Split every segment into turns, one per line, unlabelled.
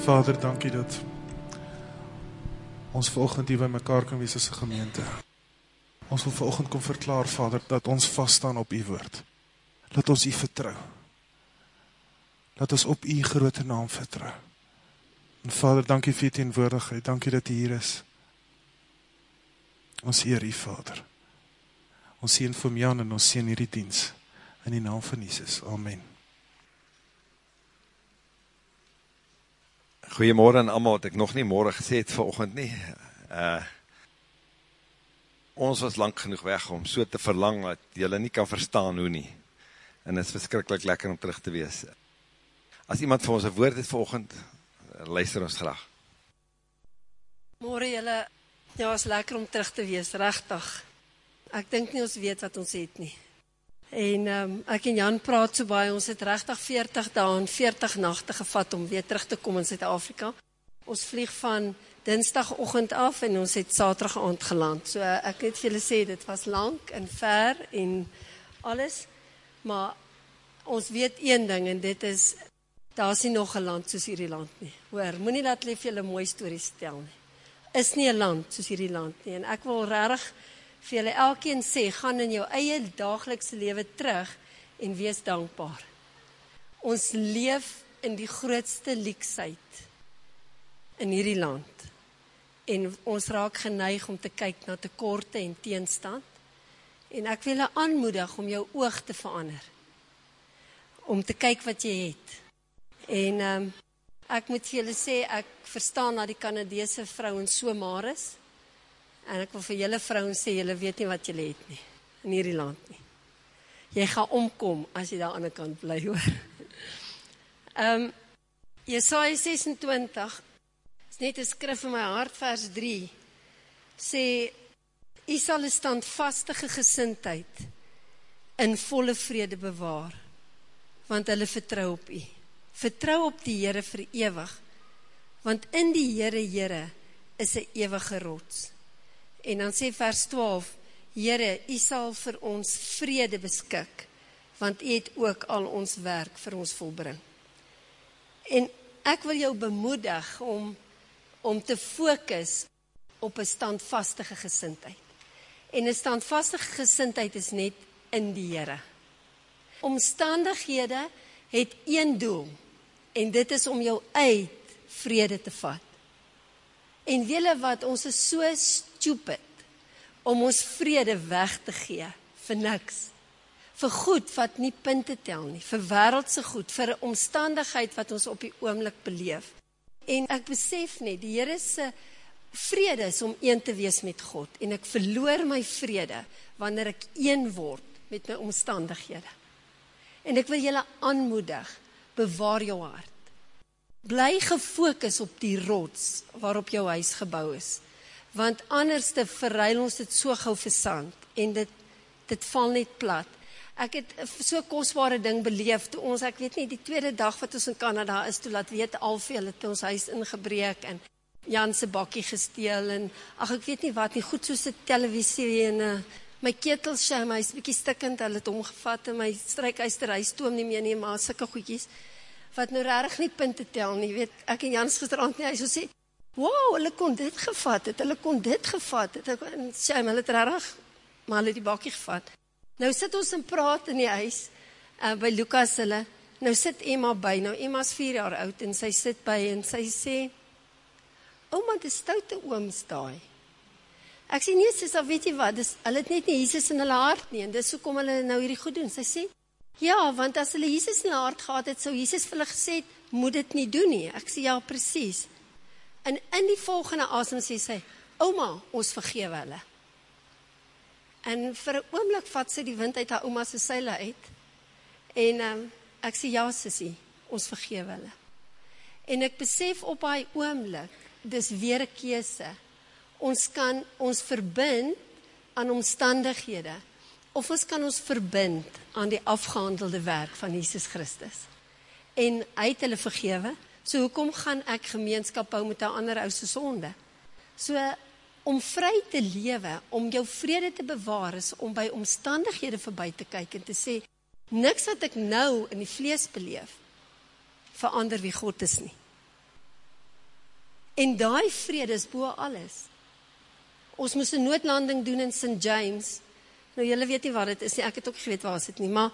Vader, dankie dat ons volgend hier by mekaar kan wees as een gemeente. Ons wil volgend kom verklaar, Vader, dat ons vaststaan op die woord. Dat ons die vertrouw. Dat ons op die grote naam vertrouw. En Vader, dankie vir die teenwoordigheid. Dankie dat die hier is. Ons eer die Vader. Ons sien vir Jan en ons sien hierdie diens. In die naam van Jesus. Amen.
Goeiemorgen aan allemaal, wat ek nog nie morgen gesê het vanochtend nie. Uh, ons was lang genoeg weg om so te verlang, dat jylle nie kan verstaan hoe nie. En het is verskrikkelijk lekker om terug te wees. As iemand vir ons een woord het vanochtend, luister ons graag.
Morgen jylle, ja, is lekker om terug te wees, rechtig. Ek dink nie ons weet wat ons het nie. En um, ek en Jan praat so baie, ons het rechtig 40 dagen, 40 nachte gevat om weer terug te kom in Zuid-Afrika. Ons vlieg van dinsdagochtend af en ons het saterdag aand geland. So ek het vir julle sê, dit was lang en ver en alles, maar ons weet een ding en dit is, daar is nie nog een land soos hierdie land nie. Hoor, moet nie dat lief julle mooie stories stel nie. Is nie een land soos hierdie land nie. En ek wil rarig vir julle elkeen sê, gaan in jou eie dagelikse lewe terug en wees dankbaar. Ons leef in die grootste leksheid in hierdie land. En ons raak geneig om te kyk na tekorte en teenstand. En ek wil julle aanmoedig om jou oog te verander. Om te kyk wat jy het. En um, ek moet vir julle sê, ek verstaan dat die Canadese vrouens so maar is. En ek wil vir julle vrouens sê, julle weet nie wat julle het nie in hierdie land nie. Jy gaan omkom as jy daar aan die kant bly hoor. Ehm um, Jesaja 26 is net 'n skrif in my hart vers 3 sê U sal 'n standvaste gesindheid in volle vrede bewaar want hulle vertrou op U. Vertrou op die Here vir ewig want in die Here Here is 'n ewige rots. En dan sê vers 12, Here, U sal vir ons vrede beskik, want U het ook al ons werk vir ons volbring. En ek wil jou bemoedig om om te fokus op 'n standvaste gesindheid. En 'n standvaste gesindheid is net in die Here. Omstandighede het een doel en dit is om jou uit vrede te vat. En wiele wat ons is so stupid om ons vrede weg te gee vir niks. Vir goed wat nie punte tel nie, vir wêreldse goed, vir 'n omstandigheid wat ons op die oomblik beleef. En ek besef net die Here se vrede is om een te wees met God en ek verloor my vrede wanneer ek een word met my omstandighede. En ek wil julle aanmoedig, bewaar jou hart. Bly gefokus op die rots waarop jou huis gebou is want anders te verruil ons dit so gou vir sand en dit dit val net plat. Ek het so kosbare ding beleef toe ons ek weet nie die tweede dag wat ons in Kanada is toe laat weet alveel het ons huis ingebreek en Jan se bakkie gesteel en ag ek weet nie wat nie goed soos 'n televisie en 'n uh, my ketel sy my is bietjie stikkend hulle het hom gevat en my strykyster hy stoom nie meer nie maar sulke goedjies wat nou regtig nie punte tel nie weet ek en Jan gisterand nie hy so sê wow, hulle kon dit gevat het, hulle kon dit gevat het, en sê, hulle het rarig, maar hulle het die bakkie gevat. Nou sit ons en praat in die huis, uh, by Lukas hulle, nou sit Emma by, nou Emma is vier jaar oud, en sy sit by, en sy sê, oma, die stoute ooms daai. Ek sê, nee, sy sê, weet jy wat, dis, hulle het net nie Jesus in hulle hart nie, en dis hoe kom hulle nou hierdie goed doen. Sy sê, ja, want as hulle Jesus in hulle hart gehad het, so Jesus vir hulle gesê, moet dit nie doen nie. Ek sê, ja, precies. En in die volgende asem sê sy, "Ouma, ons vergewe hulle." En vir 'n oomblik vat sy die wind uit haar ouma se seile uit. En um, ek sê, "Ja, sussie, ons vergewe hulle." En ek besef op daai oomblik, dis weer 'n keuse. Ons kan ons verbind aan omstandighede of ons kan ons verbind aan die afgehandelde werk van Jesus Christus. En hy het hulle vergewe So hoekom gaan ek gemeenskap hou met 'n ander ou se sonde? So om vry te lewe, om jou vrede te bewaar is om by omstandighede verby te kyk en te sê niks wat ek nou in die vlees beleef verander wie God is nie. En daai vrede is bo alles. Ons moes 'n noodlanding doen in St James. Nou julle weet nie wat dit is nie. Ek het ook geweet waar dit nie, maar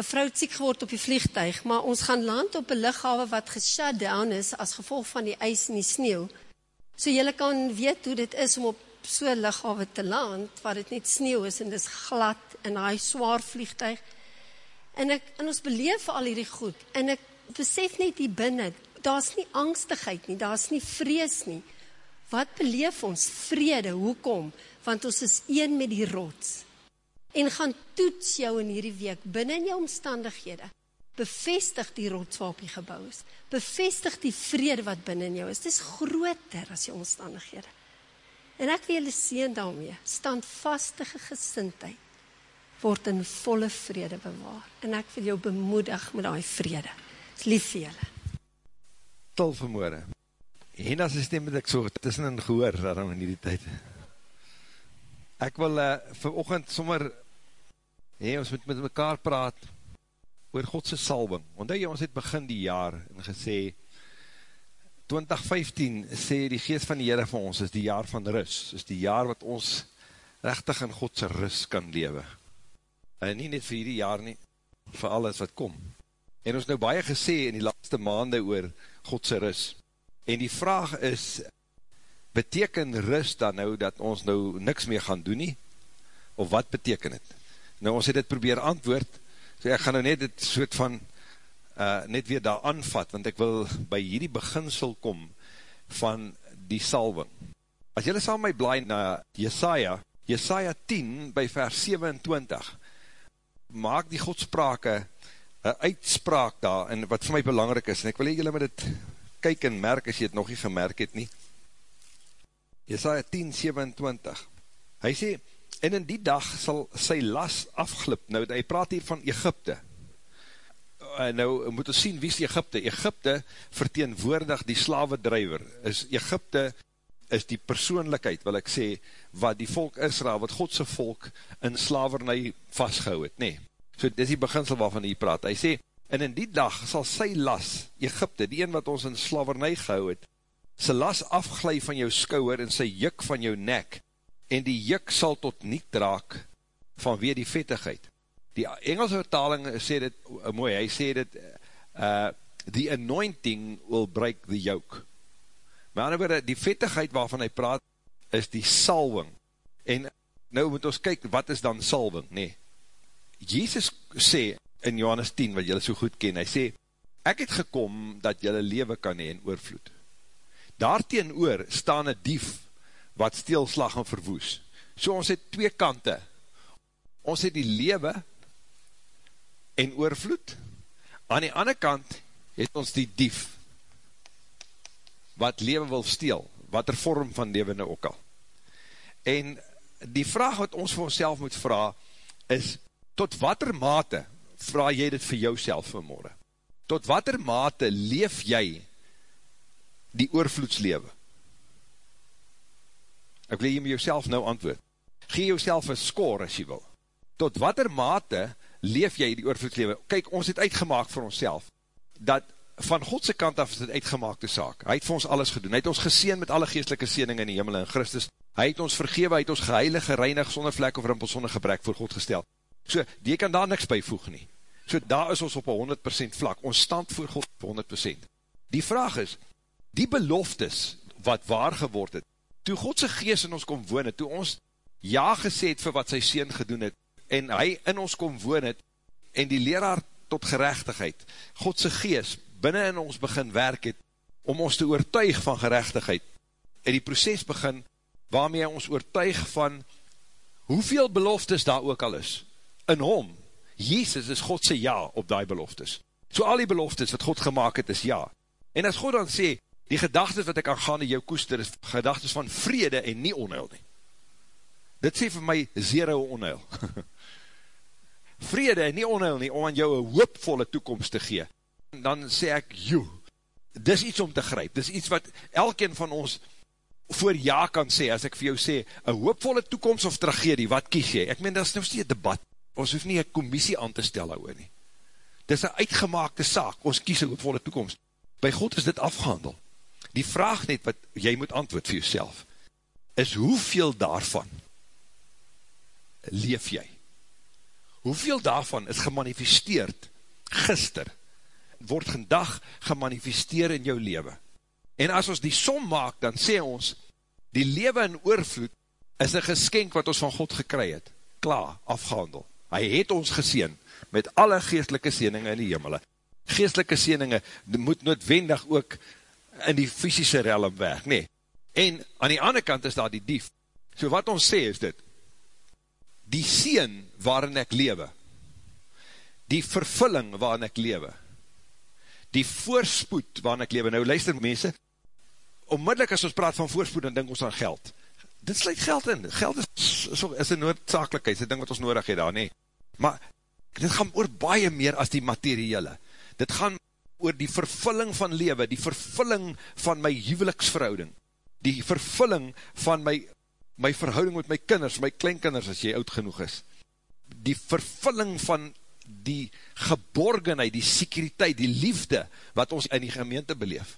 'n vrou het siek geword op die vliegtyg, maar ons gaan land op 'n lughawe wat geshut down is as gevolg van die ys en die sneeu. So julle kan weet hoe dit is om op so 'n lughawe te land waar dit net sneeu is en dis glad in daai swaar vliegtyg. En ek en ons beleef al hierdie goed en ek besef net hier binne, daar's nie angstigheid nie, daar's nie vrees nie. Wat beleef ons? Vrede. Hoekom? Want ons is een met die rots. En gaan toets jou in hierdie week binne in jou omstandighede. Bevestig die rots waarop jy gebou is. Bevestig die vrede wat binne in jou is. Dit is groter as jou omstandighede. En ek wil julle seën daarmee. Standvaste gesindheid word in volle vrede bewaar. En ek wil jou bemoedig met daai vrede. Dis lief vir julle.
Til vermoorde. Hena sy stem het ek so tussenin gehoor daarom in die tyd. Ek wil uh, vir oogend sommer hey, ons moet met mekaar praat oor Godse salwing. Want jy, ons het begin die jaar en gesê 2015 sê die geest van die Heere van ons is die jaar van rus, is die jaar wat ons rechtig in Godse rus kan lewe. En nie net vir hierdie jaar nie, vir alles wat kom. En ons nou baie gesê in die laatste maande oor Godse rus. En die vraag is, beteken rus dan nou dat ons nou niks meer gaan doen nie? Of wat beteken het? Nou ons het dit probeer antwoord, so ek gaan nou net dit soort van uh, net weer daar aanvat, want ek wil by hierdie beginsel kom van die salwing. As jylle saam my blaai na Jesaja, Jesaja 10 by vers 27, maak die godsprake een uitspraak daar, en wat vir my belangrijk is, en ek wil jylle met dit kyk en merk, as jy het nog nie gemerk het nie. Jesaja 10, 27, hy sê, en in die dag sal sy las afglip, nou hy praat hier van Egypte, en nou moet ons sien, wie is Egypte? Egypte verteenwoordig die slavedrijver, is Egypte is die persoonlijkheid, wil ek sê, wat die volk Israel, wat Godse volk in slavernij vastgehou het, nee. So, dit is die beginsel waarvan hy praat. Hy sê, en in die dag sal sy las, Egypte, die een wat ons in slavernij gehou het, sy las afglij van jou skouwer en sy juk van jou nek, en die juk sal tot niet draak vanweer die vettigheid. Die Engelse vertaling sê dit uh, mooi, hy sê dit uh, the anointing will break the yoke. Maar ander woorde, die vettigheid waarvan hy praat is die salwing. En nou moet ons kyk, wat is dan salwing, nee Jesus sê in Johannes 10, wat jylle so goed ken, hy sê, ek het gekom dat jylle lewe kan hee en oorvloed. Daarteen oor staan een dief wat steelslag en verwoes. So ons het twee kante. Ons het die lewe en oorvloed. Aan die ander kant het ons die dief, wat leven wil steel, wat er vorm van leven nou ook al. En die vraag wat ons vir onszelf moet vraag, is, tot wat er mate, vraag jy dit vir jouself vanmorgen, tot wat er mate leef jy die oorvloedslewe? Ek wil jy met jouself nou antwoord. Gee jouself een score as jy wil. Tot wat er mate leef jy die oorvloedslewe? Kijk, ons het uitgemaak vir onszelf, dat van Godse kant af is dit uitgemaakte saak. Hy het vir ons alles gedoen. Hy het ons geseen met alle geestelike seening in die hemel en Christus. Hy het ons vergewe, hy het ons geheilig, gereinig, sonder vlek of rimpel, sonder gebrek voor God gestel. So, die kan daar niks bijvoeg nie. So, daar is ons op 100% vlak. Ons stand voor God op 100%. Die vraag is, die beloftes wat waar geword het, toe Godse geest in ons kom woon het, toe ons ja gesê het vir wat sy seen gedoen het, en hy in ons kom woon het, en die leraar tot gerechtigheid, Godse gees binnen in ons begin werk het, om ons te oortuig van gerechtigheid, en die proces begin, waarmee hy ons oortuig van, hoeveel beloftes daar ook al is, in hom, Jezus is Godse ja op die beloftes, so al die beloftes wat God gemaakt het is ja, en as God dan sê, die gedagtes wat ek aangaan in jou koester, is gedagtes van vrede en nie onheil nie, dit sê vir my zero onheil, vrede en nie onheil nie, om aan jou een hoopvolle toekomst te gee. Dan sê ek, joe, dis iets om te grijp, dis iets wat elkeen van ons voor ja kan sê, as ek vir jou sê, een hoopvolle toekomst of tragedie, wat kies jy? Ek meen, dat is nou steeds debat, ons hoef nie een commissie aan te stel ouwe nie. Dis een uitgemaakte saak, ons kies een hoopvolle toekomst. By God is dit afgehandel. Die vraag net wat jy moet antwoord vir jouself, is hoeveel daarvan leef jy? Hoeveel daarvan is gemanifesteerd gister, word vandag gemanifesteer in jou leven? En as ons die som maak, dan sê ons, die leven in oorvloed is een geskenk wat ons van God gekry het. Klaar, afgehandel. Hy het ons geseen met alle geestelike sieninge in die hemele. Geestelike sieninge moet noodwendig ook in die fysische realm werk, nee. En aan die ander kant is daar die dief. So wat ons sê is dit, die sien waarin ek lewe, die vervulling waarin ek lewe, die voorspoed waarin ek lewe, nou luister mense, onmiddellik as ons praat van voorspoed, dan denk ons aan geld. Dit sluit geld in, geld is, is, is een noodzakelijkheid, is een ding wat ons nodig het daar, nee. Maar dit gaan oor baie meer as die materiële. Dit gaan oor die vervulling van lewe, die vervulling van my huweliksverhouding, die vervulling van my, my verhouding met my kinders, my kleinkinders as jy oud genoeg is, die vervulling van die geborgenheid, die sekuriteit, die liefde, wat ons in die gemeente beleef.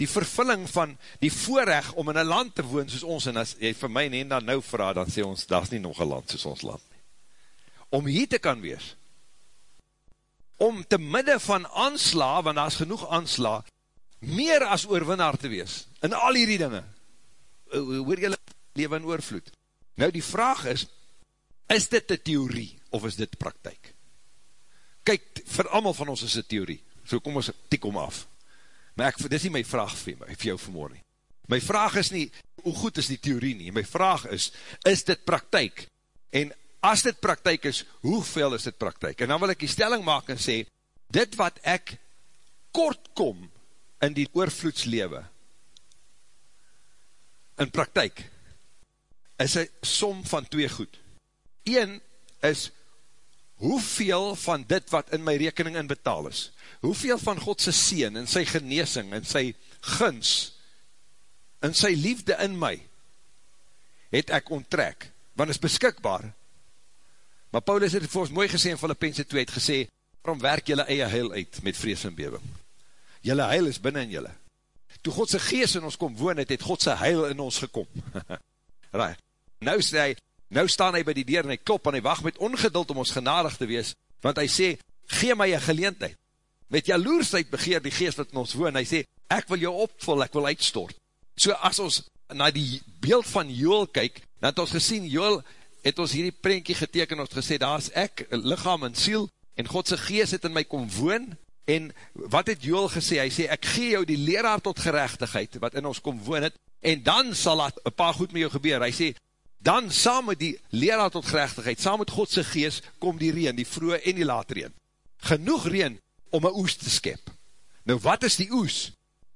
Die vervulling van die voorrecht om in een land te woon soos ons, en as jy vir my nie dan nou vraag, dan sê ons, daar is nie nog een land soos ons land. Om hier te kan wees, om te midde van aansla, want daar is genoeg aansla, meer as oorwinnaar te wees, in al hierdie dinge, hoor jylle leven in oorvloed. Nou die vraag is, is dit die theorie, of is dit praktijk? Kyk, vir allemaal van ons is dit theorie, so kom ons tik om af. Maar ek, dit is nie my vraag vir, my, vir jou vanmorgen. My vraag is nie, hoe goed is die theorie nie, my vraag is, is dit praktijk? En as dit praktijk is, hoeveel is dit praktijk? En dan wil ek die stelling maak en sê, dit wat ek kort kom in die oorvloedslewe, in praktijk, is een som van twee goed. Een is, hoeveel van dit wat in my rekening in betaal is, hoeveel van Godse seen, en sy geneesing, en sy guns, en sy liefde in my, het ek onttrek, want is beskikbaar, Maar Paulus het vir ons mooi gesê in Filippense 2 het gesê, waarom werk jylle eie heil uit met vrees en bewing? Jylle heil is binnen in jylle. Toe Godse geest in ons kom woon het, het Godse heil in ons gekom. right. Nou sê hy, nou staan hy by die deur en hy klop en hy wacht met ongeduld om ons genadig te wees, want hy sê, gee my een geleentheid. Met jaloersheid begeer die geest wat in ons woon, hy sê, ek wil jou opvul, ek wil uitstort. So as ons na die beeld van Joel kyk, dan het ons gesien, Joel het ons hierdie prentjie geteken, ons gesê, daar is ek, lichaam en siel, en Godse geest het in my kom woon, en wat het Joel gesê, hy sê, ek gee jou die leraar tot gerechtigheid, wat in ons kom woon het, en dan sal dat een paar goed met jou gebeur, hy sê, dan saam met die leraar tot gerechtigheid, saam met Godse geest, kom die reen, die vroege en die late reen. Genoeg reen om een oes te skep. Nou wat is die oes?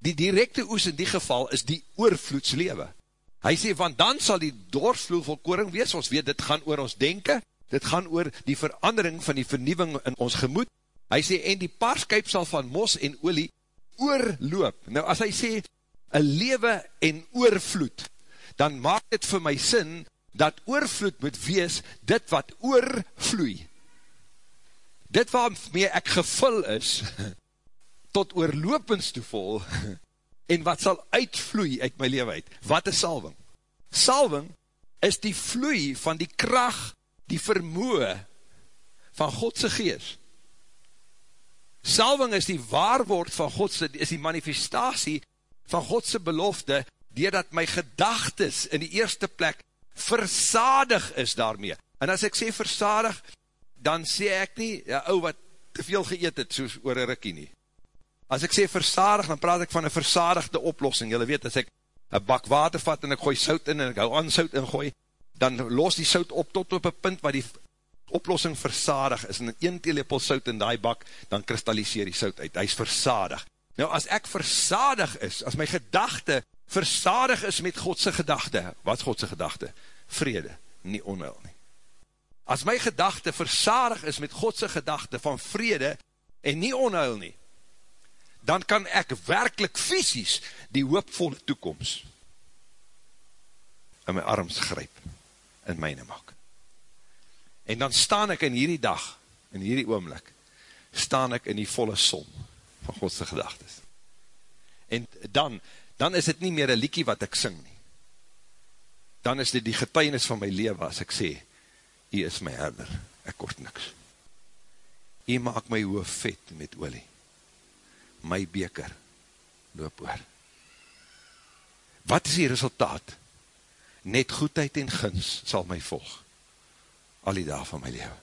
Die directe oes in die geval is die oorvloedslewe. Hy sê, want dan sal die dorsvloel volkoring wees, ons weet, dit gaan oor ons denken, dit gaan oor die verandering van die vernieuwing in ons gemoed. Hy sê, en die paarskuip sal van mos en olie oorloop. Nou, as hy sê, een lewe en oorvloed, dan maak dit vir my sin, dat oorvloed moet wees, dit wat oorvloei. Dit waarmee ek gevul is, tot oorlopens toe vol, en wat sal uitvloei uit my leven uit. Wat is salving? Salving is die vloei van die kracht, die vermoe van Godse geest. Salving is die waarwoord van Godse, is die manifestatie van Godse belofte, doordat my gedagtes in die eerste plek versadig is daarmee. En as ek sê versadig, dan sê ek nie, ja, ou wat te veel geëet het, soos oor een rikkie nie. As ek sê versadig, dan praat ek van een versadigde oplossing. Julle weet, as ek een bak water vat en ek gooi sout in en ek hou aan sout ingooi, dan los die sout op tot op een punt waar die oplossing versadig is. En een teelepel sout in die bak, dan kristalliseer die sout uit. Hy is versadig. Nou, as ek versadig is, as my gedachte versadig is met Godse gedachte, wat is Godse gedachte? Vrede, nie onheil nie. As my gedachte versadig is met Godse gedachte van vrede en nie onheil nie, dan kan ek werkelijk fysisk die hoopvolle toekomst in my arms grijp, in myne maak. En dan staan ek in hierdie dag, in hierdie oomlik, staan ek in die volle som van Godse gedagtes. En dan, dan is het nie meer een liekie wat ek sing nie. Dan is dit die getuinis van my leven as ek sê, Hy is my herder, ek kort niks. Hy maak my hoof vet met olie. My beker loop oor. Wat is die resultaat? Net goedheid en guns sal my volg. Al die dag van my leven.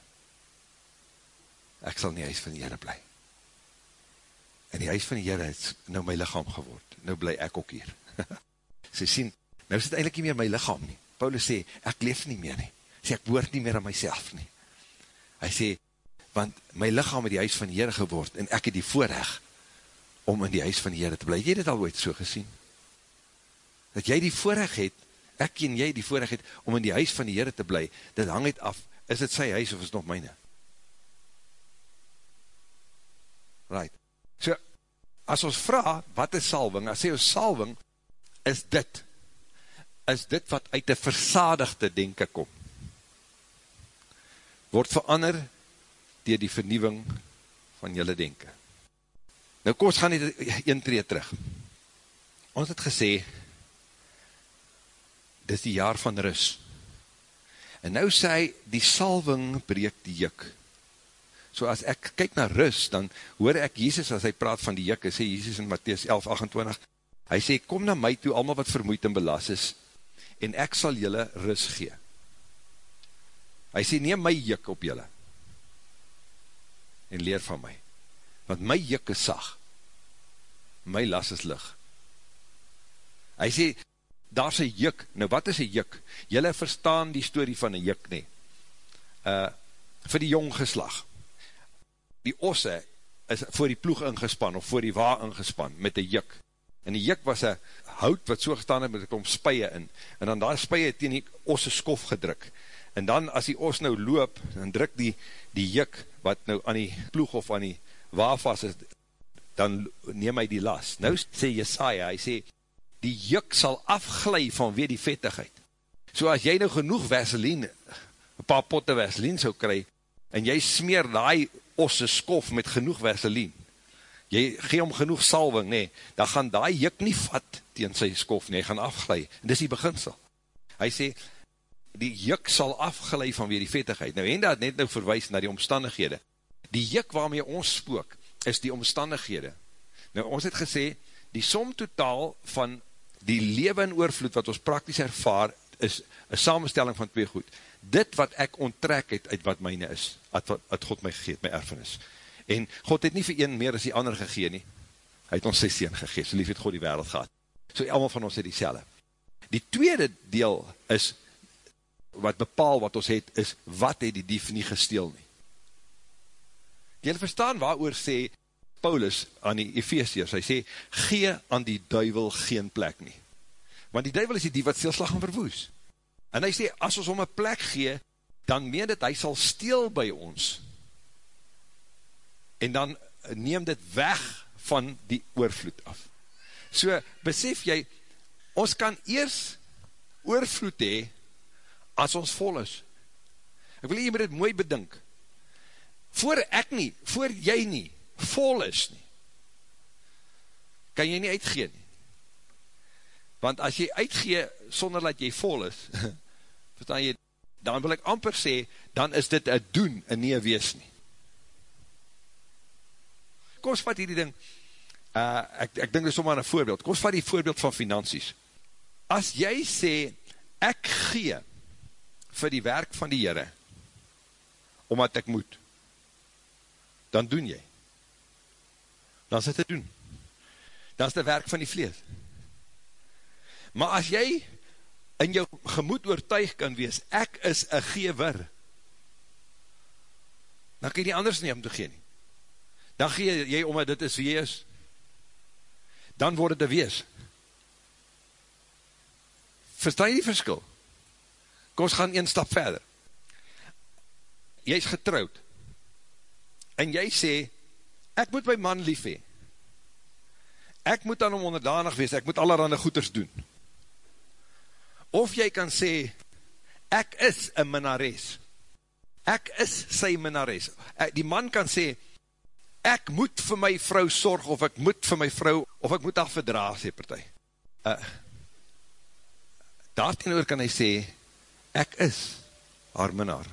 Ek sal nie huis van die Heere bly. En die huis van die Heere het nou my lichaam geword. Nou bly ek ook hier. Sy sien, nou is het eindelijk nie meer my lichaam nie. Paulus sê, ek leef nie meer nie. Sê, ek woord nie meer aan myself nie. Hy sê, want my lichaam het die huis van die Heere geword, en ek het die voorrecht om in die huis van die Heere te bly. Het jy dit al ooit so gesien? Dat jy die voorrecht het, ek en jy die voorrecht het, om in die huis van die Heere te bly, dit hang het af, is het sy huis of is het nog myne? Right. So, as ons vraag, wat is salving? As sê ons salving, is dit, is dit wat uit die versadigde denken kom. Word verander dier die vernieuwing van jylle denken. Nou kom ons gaan nie een tree terug. Ons het gesê, dit is die jaar van rus. En nou sê hy, die salving breek die juk so as ek kyk na rus, dan hoor ek Jesus as hy praat van die jikke, sê Jesus in Matthäus 11, 28, hy sê, kom na my toe, allemaal wat vermoeid en belas is, en ek sal julle rus gee. Hy sê, neem my jik op julle, en leer van my, want my jik is sag, my las is lig. Hy sê, daar is een juk, nou wat is een juk? Julle verstaan die story van een juk nie, uh, vir die jong geslag, die osse is voor die ploeg ingespan, of voor die wa ingespan, met die juk. En die juk was een hout wat so gestaan het, met om speie in. En dan daar speie teen die osse skof gedruk. En dan as die os nou loop, dan druk die, die juk, wat nou aan die ploeg of aan die wa vast is, dan neem hy die las. Nou sê Jesaja, hy sê, die juk sal afglij van weer die vettigheid. So as jy nou genoeg Vaseline, een paar potte Vaseline sou kry, en jy smeer die osse skof met genoeg Vaseline, jy gee om genoeg salving, nee, dan gaan die juk nie vat tegen sy skof, nee, gaan afglij, en dis die beginsel. Hy sê, die juk sal afglij van weer die vettigheid. Nou, en dat net nou verwijs na die omstandighede. Die juk waarmee ons spook, is die omstandighede. Nou, ons het gesê, die som totaal van die lewe en oorvloed wat ons praktisch ervaar, is een samenstelling van twee goed dit wat ek onttrek het uit wat myne is, at, at God my gegeet, my erfenis. En God het nie vir een meer as die ander gegeen nie, hy het ons sy sien gegeet, so lief het God die wereld gehad. So allemaal van ons het die selle. Die tweede deel is, wat bepaal wat ons het, is wat het die dief nie gesteel nie. Jy verstaan waar oor sê Paulus aan die Ephesiërs, hy sê, gee aan die duivel geen plek nie. Want die duivel is die dief wat stilslag en verwoes. En hy sê, as ons om een plek gee, dan meen dit, hy sal steel by ons. En dan neem dit weg van die oorvloed af. So, besef jy, ons kan eers oorvloed hee, as ons vol is. Ek wil jy met dit mooi bedink. Voor ek nie, voor jy nie, vol is nie, kan jy nie uitgeen nie. Want as jy uitgee, sonder dat jy vol is, verstaan jy, dan wil ek amper sê, dan is dit een doen en nie een wees nie. Kom ons vat hierdie ding, uh, ek, ek dink dit is om aan een voorbeeld, kom ons vat die voorbeeld van finansies. As jy sê, ek gee vir die werk van die Heere, omdat ek moet, dan doen jy. Dan is dit te doen. Dan is dit werk van die vlees. Maar as jy in jou gemoed oortuig kan wees, ek is een gever, dan kan jy nie anders nie om te gee nie. Dan gee jy omdat dit is wie jy is, dan word het een wees. Verstaan jy die verskil? Kom ons gaan een stap verder. Jy is getrouwd, en jy sê, ek moet my man lief hee, ek moet aan hom onderdanig wees, ek moet allerhande goeders doen, of jy kan sê, ek is een minares, ek is sy minares, die man kan sê, ek moet vir my vrou sorg, of ek moet vir my vrou, of ek moet haar verdra, sê partij. Uh, daarteen kan hy sê, ek is haar minnaar.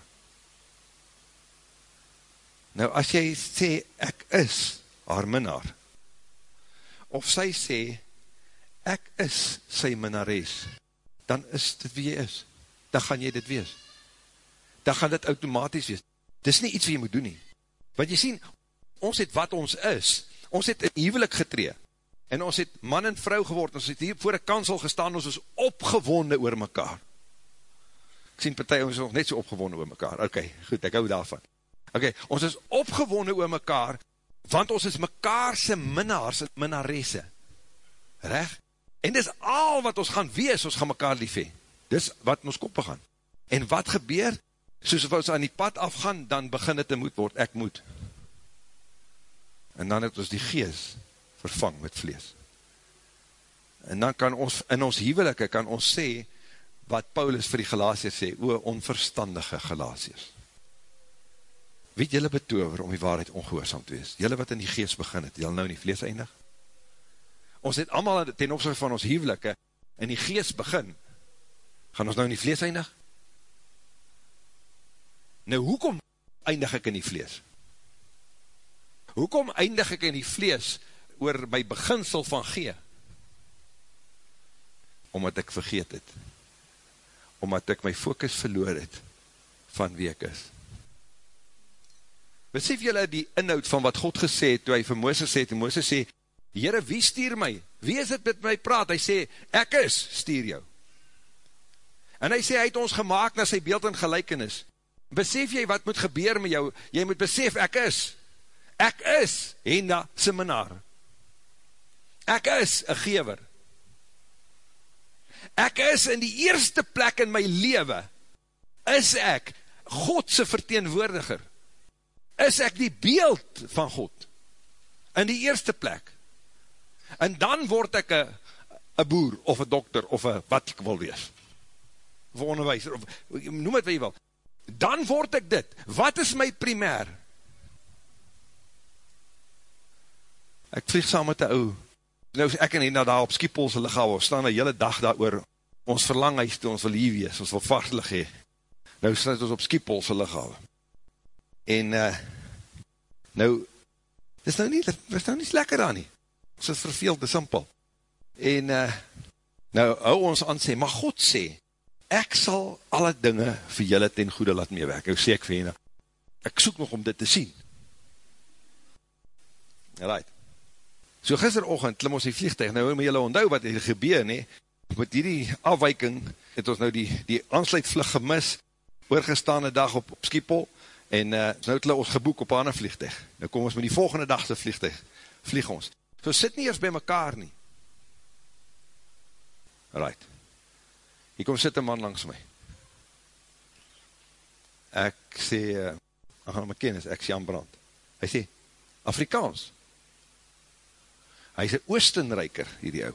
Nou, as jy sê, ek is haar minnaar, of sy sê, ek is sy minnares, dan is dit wie jy is. Dan gaan jy dit wees. Dan gaan dit automatisch wees. Dit is nie iets wat jy moet doen nie. Want jy sien, ons het wat ons is, ons het in huwelik getree, en ons het man en vrou geword, ons het hier voor een kansel gestaan, ons is opgewonde oor mekaar. Ek sien partij, ons is nog net so opgewonde oor mekaar. Ok, goed, ek hou daarvan. Ok, ons is opgewonde oor mekaar, want ons is mekaarse minnaars en minnaresse. Reg? En dis al wat ons gaan wees, ons gaan mekaar lief hee. Dis wat ons koppe gaan. En wat gebeur? Soos of ons aan die pad afgaan, dan begin het te moed word, ek moet en dan het ons die gees vervang met vlees. En dan kan ons, in ons huwelike kan ons sê, wat Paulus vir die Galatiërs sê, o onverstandige Galatiërs. Wie het jylle betover om die waarheid ongehoorzaam te wees? Jylle wat in die geest begin het, jylle nou in die vlees eindig? Ons het allemaal ten opzicht van ons huwelike in die geest begin, gaan ons nou in die vlees eindig? Nou, hoekom eindig ek in die vlees? Hoekom eindig ek in die vlees oor my beginsel van gee? Omdat ek vergeet het. Omdat ek my focus verloor het van wie ek is. Besef jylle die inhoud van wat God gesê het, toe hy vir Mooses sê, toe Mooses sê, Heere, wie stuur my? Wie is het met my praat? Hy sê, ek is, stuur jou. En hy sê, hy het ons gemaakt na sy beeld en gelijkenis. Besef jy wat moet gebeur met jou? Jy moet besef, ek is, Ek is Henda seminar. Ek is een gever. Ek is in die eerste plek in my leven, is ek Godse verteenwoordiger. Is ek die beeld van God. In die eerste plek. En dan word ek een boer, of een dokter, of een wat ek wil wees. Of een onderwijzer, of noem het wat jy wil. Dan word ek dit. Wat is my primair? ek vlieg saam met die ou, nou ek en Henda daar op Skiepolse lichaam, ons staan een hele dag daar oor, ons verlang huis toe, ons wil hier wees, ons wil vastlig hee, nou staan ons op Skiepolse lichaam, en uh, nou, dis nou nie, dis nou nie lekker aan nie, ons is verveeld, dis simpel, en uh, nou hou ons aan sê, maar God sê, ek sal alle dinge vir julle ten goede laat meewerk, ek sê ek vir Henda, ek soek nog om dit te sien, right, So gisterochtend klim ons die vliegtuig, nou moet julle onthou wat hier gebeur, nie? Met hierdie afwijking het ons nou die, die aansluitvlug gemis, oorgestaande dag op, op Schiphol, en uh, nou het hulle ons geboek op een ander vliegtuig. Nou kom ons met die volgende dagse vliegtuig, vlieg ons. So sit nie eers by mekaar nie. Right. Hier kom sit een man langs my. Ek sê, uh, ek gaan my kennis, ek sê Brand. Hy sê, Afrikaans hy is een oostenrijker, hierdie ou.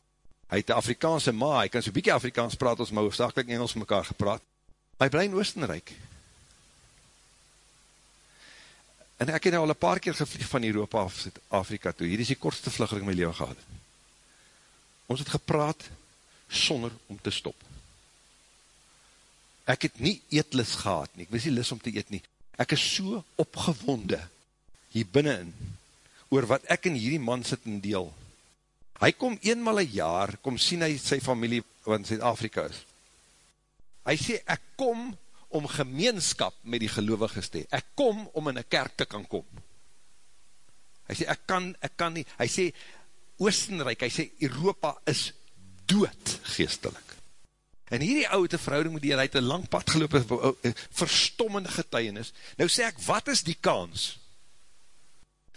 Hy het een Afrikaanse ma, hy kan so'n bykie Afrikaans praat, ons maar hoofdzakelijk Engels mekaar gepraat. Hy bly in Oostenrijk. En ek het nou al een paar keer gevlieg van Europa af Afrika toe. Hier is die kortste vlug wat ek my leven gehad. Ons het gepraat sonder om te stop. Ek het nie eetlis gehad nie, ek wist nie lis om te eet nie. Ek is so opgewonde hier binnenin, oor wat ek in hierdie man sit en deel, Hy kom eenmaal een jaar, kom sien hy sy familie, wat in Zuid-Afrika is. Hy sê, ek kom om gemeenskap met die geloviges te. Ek kom om in een kerk te kan kom. Hy sê, ek kan, ek kan nie. Hy sê, Oostenrijk, hy sê, Europa is dood geestelik. En hierdie oude verhouding met die, hy het een lang pad geloop, verstommende getuienis. Nou sê ek, wat is die kans?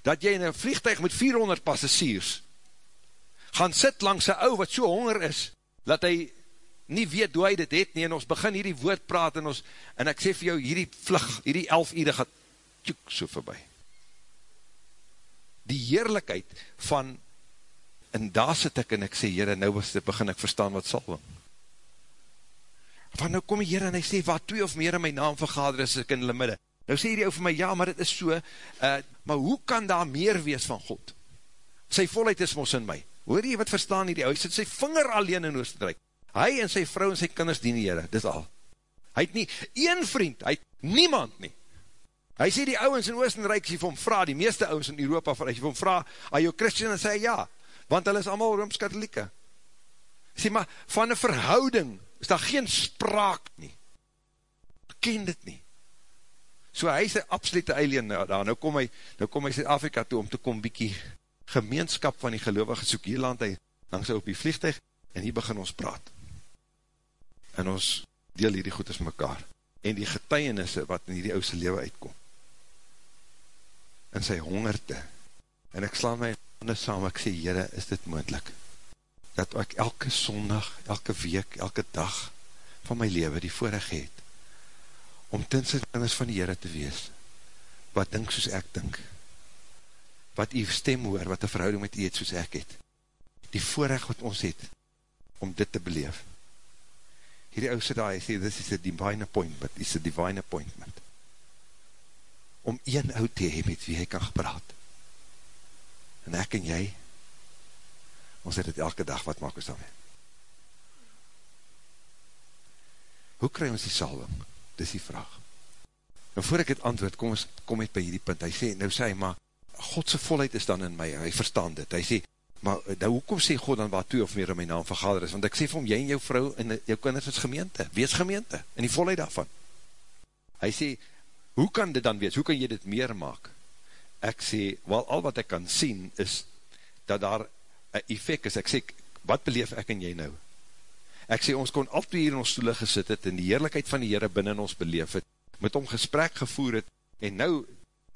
Dat jy in een vliegtuig met 400 passasiers, gaan sit langs een ou wat so honger is, dat hy nie weet hoe hy dit het nie, en ons begin hierdie woord praat, en, ons, en ek sê vir jou, hierdie vlug, hierdie elf ure gaat tjoek so voorbij. Die heerlijkheid van, en daar sit ek, en ek sê, Heere, nou was dit, begin ek verstaan wat salwing. Van nou kom die Heere, en hy sê, waar twee of meer in my naam vergader is, ek in hulle midde. Nou sê die ou vir my, ja, maar dit is so, uh, maar hoe kan daar meer wees van God? Sy volheid is mos in my. Hoor jy wat verstaan nie die ou? Hy sit sy vinger alleen in Oostenrijk. Hy en sy vrou en sy kinders dien die Heere, dit al. Hy het nie een vriend, hy het niemand nie. Hy sê die ouwens in Oostenrijk, as jy vir hom vraag, die meeste ouwens in Europa, as jy vir hom vraag, are you Christian, en sê ja, want hulle is allemaal Rooms-Katholieke. Sê maar, van een verhouding, is daar geen spraak nie. Ken dit nie. So hy is een absolute alien nou, daar, nou kom hy, nou kom hy Zuid-Afrika toe, om te kom bykie gemeenskap van die gelovige soek, hier land hy, langs hy op die vliegtuig, en hier begin ons praat. En ons deel hierdie goed as mekaar, en die getuienisse wat in hierdie ouse lewe uitkom, en sy hongerte, en ek sla my handen saam, ek sê, Heere, is dit moendlik, dat ek elke sondag, elke week, elke dag, van my lewe die voorig het, om tensy kinders van die Heere te wees, wat dink soos ek dink, wat die stem hoor, wat die verhouding met die het soos ek het, die voorrecht wat ons het, om dit te beleef. Hierdie ou sê daar, hy sê, this is a divine appointment, is a divine appointment, om een oud te hee met wie hy kan gepraat, en ek en jy, ons het het elke dag, wat maak ons dan mee? Hoe kry ons die salving? Dis die vraag. En voor ek het antwoord, kom, ons, kom het by hierdie punt, hy sê, nou sê hy, maar Godse volheid is dan in my, hy verstaan dit, hy sê, maar nou, hoekom sê God dan waar toe of meer in my naam vergader is, want ek sê vir hom, jy en jou vrou en jou kinders is gemeente, wees gemeente, in die volheid daarvan. Hy sê, hoe kan dit dan wees, hoe kan jy dit meer maak? Ek sê, wel al wat ek kan sien, is, dat daar een effect is, ek sê, wat beleef ek en jy nou? Ek sê, ons kon al twee hier in ons stoele gesit het, en die heerlijkheid van die Heere binnen ons beleef het, met hom gesprek gevoer het, en nou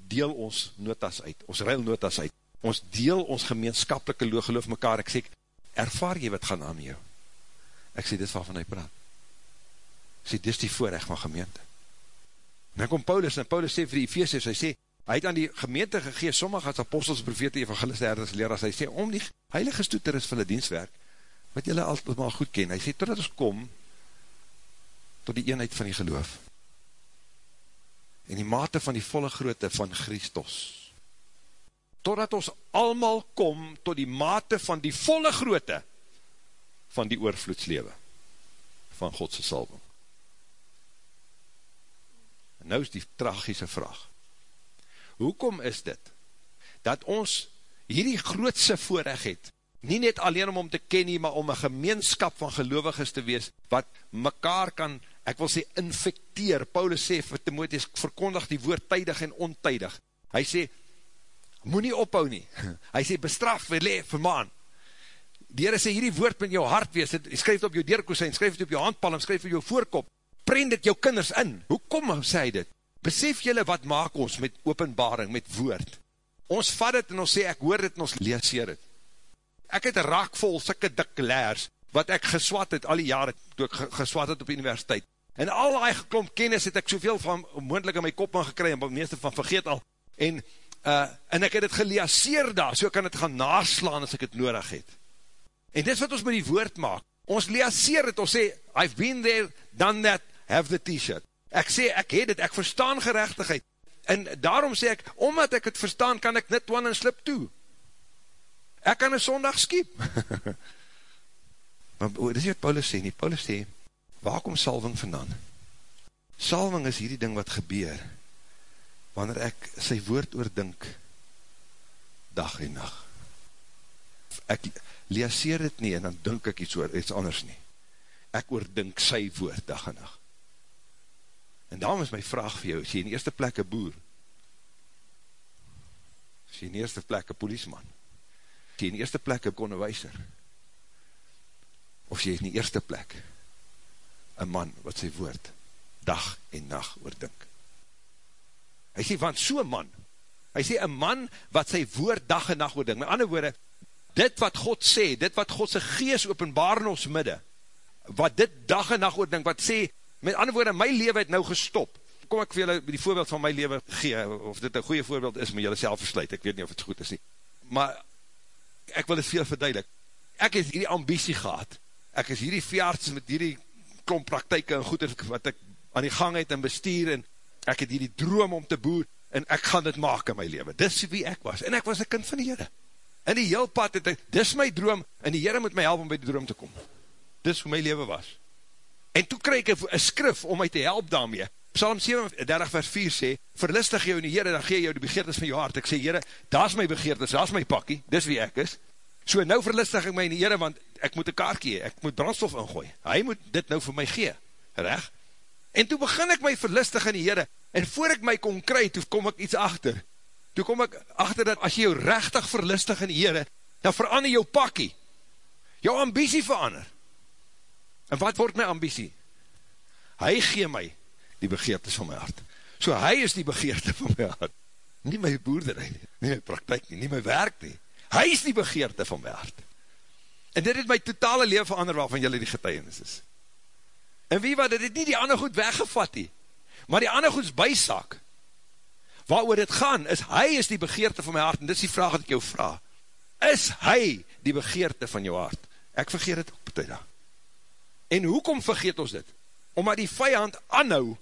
deel ons notas uit, ons ruil notas uit, ons deel ons gemeenskapelike geloof mekaar, ek sê, ervaar jy wat gaan aan jou? Ek sê, dit waarvan hy praat. Ek sê, dit is die voorrecht van gemeente. En dan kom Paulus, en Paulus sê vir die Ephesians, hy sê, hy het aan die gemeente gegees, sommige as apostels, profete, evangeliste, herders, leraars, hy sê, om die heilige stoeter is vir die dienstwerk, wat jylle altemaal goed ken, hy sê, totdat ons kom, tot die eenheid van die geloof, en die mate van die volle grootte van Christus, totdat ons allemaal kom tot die mate van die volle grootte van die oorvloedslewe van Godse salving. En nou is die tragische vraag. Hoekom is dit, dat ons hierdie grootse voorrecht het, nie net alleen om om te ken nie, maar om een gemeenskap van geloviges te wees, wat mekaar kan ek wil sê, infecteer, Paulus sê vir Timotheus, verkondig die woord tydig en ontydig, hy sê, moet nie ophou nie, hy sê, bestraf, verlee, vermaan, die Heere sê, hierdie woord met jou hart wees, skryf het op jou deurkoesijn, skryf het op jou handpalm, skryf het op jou voorkop, prend dit jou kinders in, hoe kom sê hy dit, besef jylle wat maak ons met openbaring, met woord, ons vat het en ons sê, ek hoor dit en ons leeseer het, ek het raakvol, sikke dik leers, wat ek geswat het al die jare, toe ek geswat het op universiteit, En al die geklomp kennis het ek soveel van moendlik in my kop aan gekry, en meeste van vergeet al, en, uh, en ek het het geleaseer daar, so kan het gaan naslaan as ek het nodig het. En dit is wat ons met die woord maak, ons leaseer het, ons sê, I've been there, done that, have the t-shirt. Ek sê, ek het het, ek verstaan gerechtigheid, en daarom sê ek, omdat ek het verstaan, kan ek net one en slip toe. Ek kan een sondag skiep. maar dit is wat Paulus sê nie, Paulus sê, waar kom salving vandaan? Salving is hierdie ding wat gebeur, wanneer ek sy woord oordink, dag en nacht. Ek leaseer het nie, en dan dink ek iets oor, iets anders nie. Ek oordink sy woord, dag en nacht. En daarom is my vraag vir jou, is jy in eerste plek een boer? Is jy in eerste plek een poliesman? Is jy in eerste plek een konnewijser? Of jy in die eerste plek een man wat sy woord dag en nacht oordink. Hy sê, want so man, hy sê, een man wat sy woord dag en nacht oordink, met ander woorde, dit wat God sê, dit wat Godse gees openbaar in ons midde, wat dit dag en nacht oordink, wat sê, met ander woorde, my leven het nou gestop, kom ek vir julle die voorbeeld van my leven gee, of dit een goeie voorbeeld is, maar julle self versluit, ek weet nie of het goed is nie, maar, ek wil het veel verduidelik, ek het hierdie ambitie gehad, ek is hierdie veearts met hierdie klomp praktijke en goeder wat ek aan die gang het en bestuur en Ek het hierdie droom om te boer, en ek gaan dit maak in my leven. Dis wie ek was, en ek was een kind van die Heere. En die heel pad het ek, dis my droom, en die Heere moet my help om by die droom te kom. Dis hoe my leven was. En toe krijg ek een skrif om my te help daarmee. Psalm 37 vers 4 sê, verlistig jou in die Heere, dan gee jou die begeertes van jou hart. Ek sê, Heere, daar is my begeertes, daar is my pakkie, dis wie ek is. So nou verlistig ek my in die Heere, want ek moet een kaartje, ek moet brandstof ingooi. Hy moet dit nou vir my gee, recht? En toe begin ek my verlistig in die Heere, en voor ek my kon kry, toe kom ek iets achter. Toe kom ek achter dat as jy jou rechtig verlistig in die Heere, dan verander jou pakkie. Jou ambitie verander. En wat word my ambitie? Hy gee my die begeertes van my hart. So hy is die begeerte van my hart. Nie my boerderij nie, nie my praktijk nie, nie my werk nie. Hy is die begeerte van my hart. En dit het my totale leven verander waarvan jylle die getuienis is. En wie wat, dit het nie die ander goed weggevat nie, maar die ander goed is bysak. Waar oor dit gaan, is hy is die begeerte van my hart, en dit is die vraag wat ek jou vraag. Is hy die begeerte van jou hart? Ek vergeet het ook betuid daar. En hoekom vergeet ons dit? Omdat die vijand anhou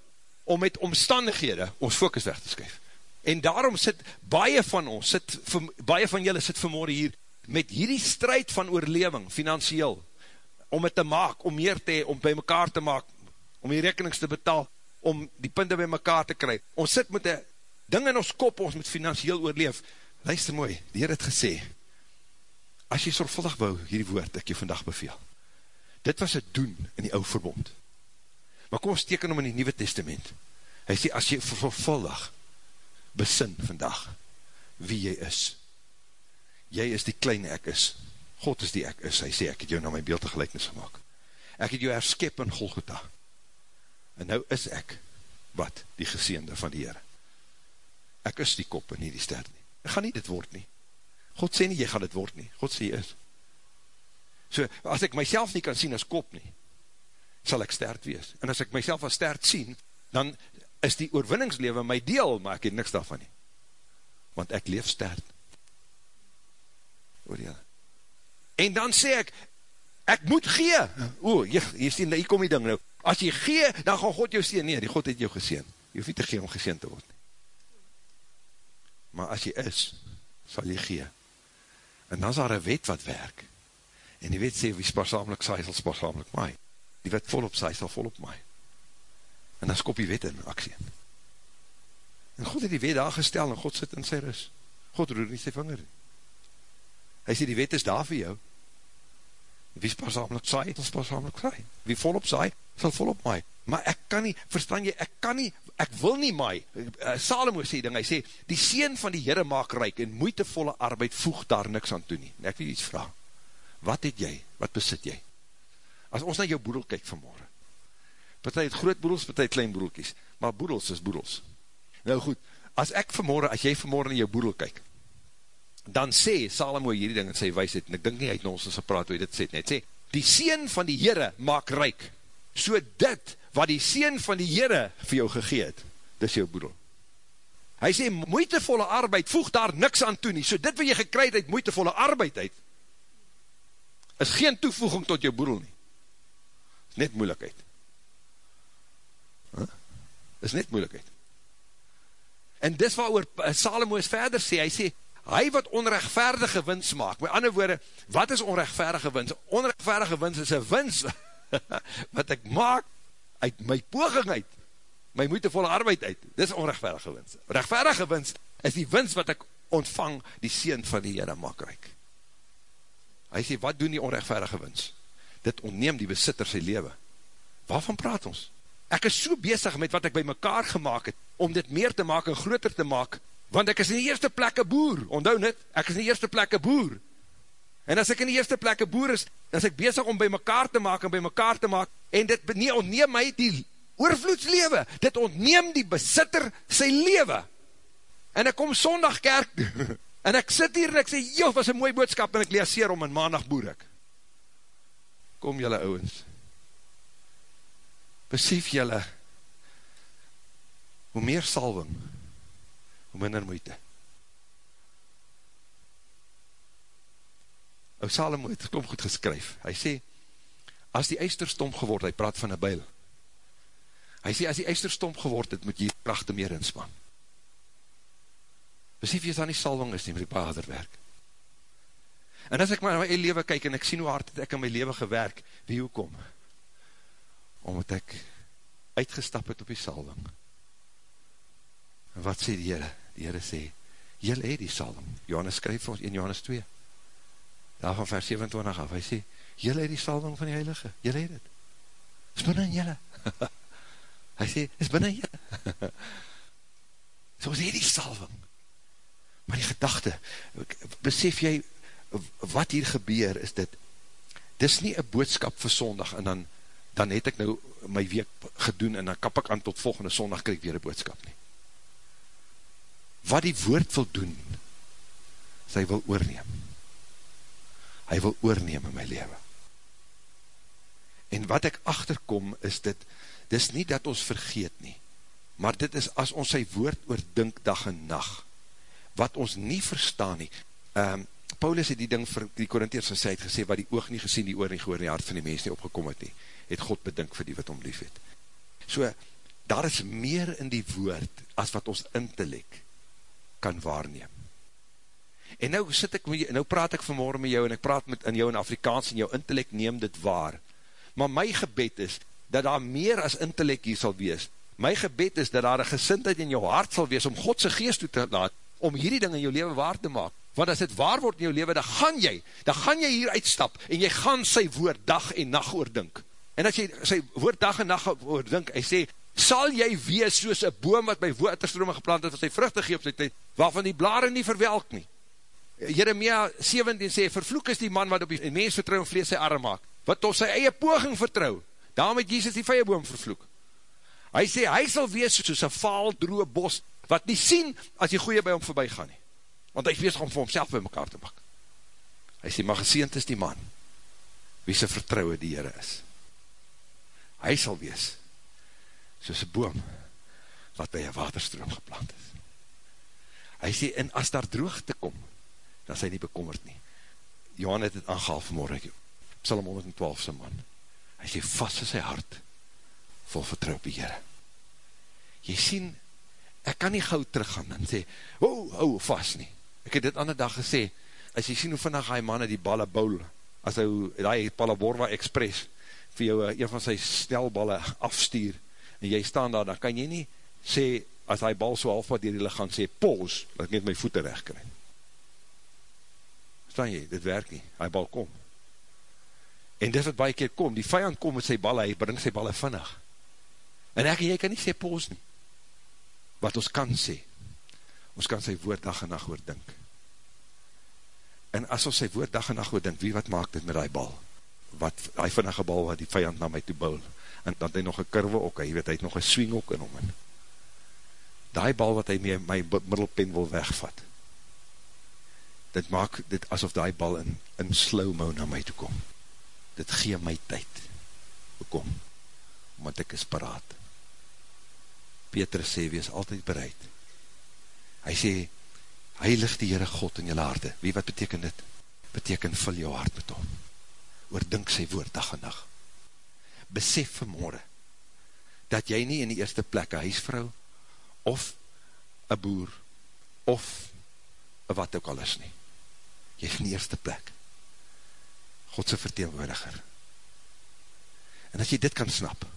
om met omstandighede ons focus weg te skryf. En daarom sit baie van ons, sit, baie van julle sit vanmorgen hier, met hierdie strijd van oorleving, financieel, om het te maak, om meer te hee, om by mekaar te maak, om die rekenings te betaal, om die punte by mekaar te kry. Ons sit met die ding in ons kop, ons moet financieel oorleef. Luister mooi, die Heer het gesê, as jy sorgvuldig wou, hierdie woord, ek jy vandag beveel. Dit was het doen in die ou verbond. Maar kom ons teken om in die Nieuwe Testament. Hy sê, as jy sorgvuldig besin vandag, wie jy is, jy is die kleine ek is, God is die ek is, hy sê, ek het jou na my beeld gelijknis gemaakt, ek het jou herskep in Golgotha, en nou is ek, wat, die geseende van die Heere, ek is die kop en nie die ster nie, ek gaan nie dit word nie, God sê nie, jy gaan dit word nie, God sê jy is, so, as ek myself nie kan sien as kop nie, sal ek stert wees, en as ek myself as stert sien, dan is die oorwinningslewe my deel, maar ek het niks daarvan nie, want ek leef stert, oor jylle. En dan sê ek, ek moet gee. O, hier, hier sien, hier kom die ding nou. As jy gee, dan gaan God jou sien. Nee, die God het jou geseen. Jy hoef nie te gee om geseen te word. Maar as jy is, sal jy gee. En dan is daar een wet wat werk. En die wet sê, wie spaarsamelijk saai, sal spaarsamelijk maai. Die wat volop saai, sal volop maai. En dan skop die wet in actie. En God het die wet daar gestel, en God sit in sy rus. God roer nie sy vinger nie. Hy sê, die wet is daar vir jou. Wie spaarsamelijk saai, sal spaarsamelijk saai. Wie volop saai, sal volop maai. Maar ek kan nie, verstaan jy, ek kan nie, ek wil nie maai. Uh, Salomo sê ding, hy sê, die seen van die Heere maak rijk en moeitevolle arbeid voeg daar niks aan toe nie. En ek wil iets vraag. Wat het jy? Wat besit jy? As ons na jou boedel kyk vanmorgen. Partij het groot boedels, partij klein boedelkies. Maar boedels is boedels. Nou goed, as ek vanmorgen, as jy vanmorgen na jou boedel kyk, dan sê Salomo hierdie ding in sy wijsheid, en ek dink nie uit ons as gepraat hoe hy dit sê, net sê, die seen van die Heere maak rijk, so dit, wat die seen van die Heere vir jou gegeet, dis jou boedel. Hy sê, moeitevolle arbeid, voeg daar niks aan toe nie, so dit wat jy gekryd uit moeitevolle arbeid uit, is geen toevoeging tot jou boedel nie. Is net moeilikheid. Huh? Is net moeilikheid. En dis wat oor Salomo is verder sê, hy sê, hy wat onrechtvaardige wins maak, met ander woorde, wat is onrechtvaardige wins? Onrechtvaardige wins is een wins wat ek maak uit my poging uit, my moeitevolle arbeid uit, dit is onrechtvaardige wins. Rechtvaardige wins is die wins wat ek ontvang, die seen van die Heere maak rijk. Hy sê, wat doen die onrechtvaardige wins? Dit ontneem die besitter sy lewe. Waarvan praat ons? Ek is so bezig met wat ek by mekaar gemaakt het, om dit meer te maak en groter te maak, want ek is in die eerste plek een boer, onthou net, ek is in die eerste plek een boer, en as ek in die eerste plek een boer is, dan is ek bezig om by mekaar te maak, en by mekaar te maak, en dit nie ontneem my die oorvloedslewe, dit ontneem die besitter sy lewe, en ek kom sondag kerk, en ek sit hier en ek sê, joh, was een mooi boodskap, en ek leaseer om, en maandag boer ek, kom jylle ouwens, besef jylle, hoe meer salving, hoe minder moeite. O Salomo het kom goed geskryf, hy sê, as die eister stom geword, hy praat van een byl, Hy sê, as die eister stomp geword het, moet jy krachte meer inspan. Besief jy as daar nie salwing is nie, met die baarder werk. En as ek maar in my leven kyk, en ek sien hoe hard het ek in my leven gewerk, wie hoe kom? Omdat ek uitgestap het op die salwing. En wat sê die Heere? Die Heere sê, jylle het die salwing. Johannes skryf ons, 1 Johannes 2, daar van vers 27 af, hy sê, jylle het die salwing van die Heilige, jylle het het. Is binnen jylle. hy sê, is binnen jylle. so ons het die salwing. Maar die gedachte, besef jy, wat hier gebeur is dit, dis nie een boodskap vir sondag, en dan, dan het ek nou my week gedoen, en dan kap ek aan tot volgende sondag, krijg weer een boodskap nie. Wat die woord wil doen, sy wil oorneem. Hy wil oorneem in my leven. En wat ek achterkom is dit, dis nie dat ons vergeet nie, maar dit is as ons sy woord oordink dag en nacht, wat ons nie verstaan nie. Um, Paulus het die ding vir die Korintheers gesê, het gesê, wat die oog nie gesien, die oor nie gehoor, die hart van die mens nie opgekom het nie, het God bedink vir die wat om lief het. So, daar is meer in die woord, as wat ons intellek kan waarneem. En nou sit ek, nou praat ek vanmorgen met jou, en ek praat met in jou in Afrikaans, en jou intellek neem dit waar. Maar my gebed is, dat daar meer as intellek hier sal wees. My gebed is, dat daar een gesintheid in jou hart sal wees, om Godse geest toe te laat, om hierdie ding in jou leven waar te maak want as dit waar word in jou leven, dan gaan jy, dan gaan jy hier uitstap, en jy gaan sy woord dag en nacht oordink. En as jy sy woord dag en nacht oordink, hy sê, sal jy wees soos een boom wat by waterstrome geplant het, wat sy vruchte gee op sy tijd, waarvan die blare nie verwelk nie. Jeremia 17 sê, vervloek is die man wat op die mens vertrouw en vlees sy arm maak, wat op sy eie poging vertrouw, daarom het Jesus die vijeboom vervloek. Hy sê, hy sal wees soos een vaal droe bos, wat nie sien, as die goeie by hom voorbij gaan nie want hy is bezig om vir homself by mekaar te bak. Hy sê, maar geseend is die man, wie sy vertrouwe die Heere is. Hy sal wees, soos een boom, wat by een waterstroom geplant is. Hy sê, en as daar droogte kom, dan is hy nie bekommerd nie. Johan het het aangehaal vanmorgen, Psalm 112 sy man. Hy sê, vast is sy hart, vol vertrouw op die Heere. Jy sien, ek kan nie gauw teruggaan en sê, oh, hou vast nie. Ek het dit ander dag gesê, as jy sien hoe vannig hy manne die balle boul, as hy die Palaborwa Express vir jou een van sy snelballe afstuur, en jy staan daar, dan kan jy nie sê, as hy bal so halfpad dier die lichaam, sê, pause, dat ek net my voete recht krijg. Staan jy, dit werk nie, hy bal kom. En dit wat baie keer kom, die vijand kom met sy balle, hy bring sy balle vinnig. En ek en jy kan nie sê pause nie. Wat ons kan sê, ons kan sy woord dag en nacht oordink. En as ons sy woord dag en nacht oordink, wie wat maak dit met die bal? Wat, die vinnige bal wat die vijand na my toe bal, en dan het hy nog een kurwe ook, hy weet, hy het nog een swing ook in hom in. Die bal wat hy my, my middelpen wil wegvat, dit maak dit asof die bal in, in slow-mo na my toe kom. Dit gee my tyd, bekom, omdat ek is paraat. Petrus sê, wees altyd bereid, hy sê, heilig die Heere God in jylle harte, wie wat beteken dit? Beteken, vul jou hart met hom, oordink sy woord dag en nacht, besef vanmorgen, dat jy nie in die eerste plek een huisvrou, of een boer, of een wat ook al is nie, jy is in die eerste plek, Godse verteenwoordiger, en as jy dit kan snap,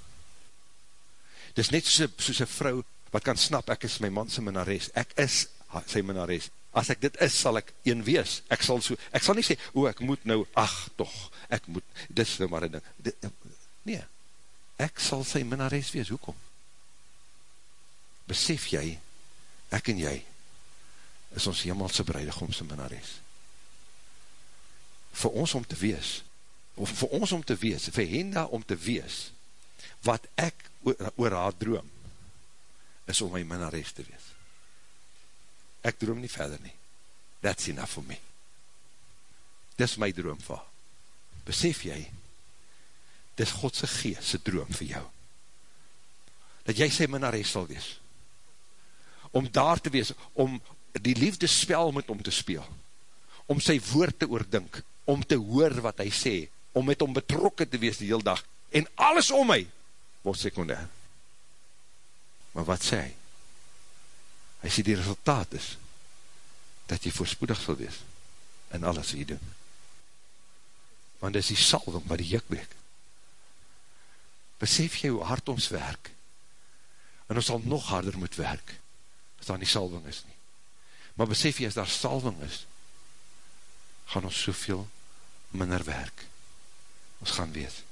dis net soos een vrou, wat kan snap, ek is my man sy minares, ek is sy minares, as ek dit is, sal ek een wees, ek sal so, ek sal nie sê, o, ek moet nou, ach, toch, ek moet, dis nou maar een ding, dit, nee, ek sal sy minares wees, hoekom? Besef jy, ek en jy, is ons hemelse breidegom sy minares, vir ons om te wees, of vir ons om te wees, vir Henda om te wees, wat ek oor, oor haar droom, is om my minnares te wees. Ek droom nie verder nie. That's enough for me. Dis my droom vir. Besef jy, dis Godse geest droom vir jou. Dat jy sy minnares sal wees. Om daar te wees, om die liefde spel met om te speel. Om sy woord te oordink, om te hoor wat hy sê, om met hom betrokken te wees die heel dag. En alles om my, word sekundair Maar wat sê hy? Hy sê die resultaat is, dat jy voorspoedig sal wees, in alles wat jy doen. Want dit is die salwing wat die juk breek. Besef jy hoe hard ons werk, en ons sal nog harder moet werk, as daar nie salwing is nie. Maar besef jy, as daar salwing is, gaan ons soveel minder werk. Ons gaan weet.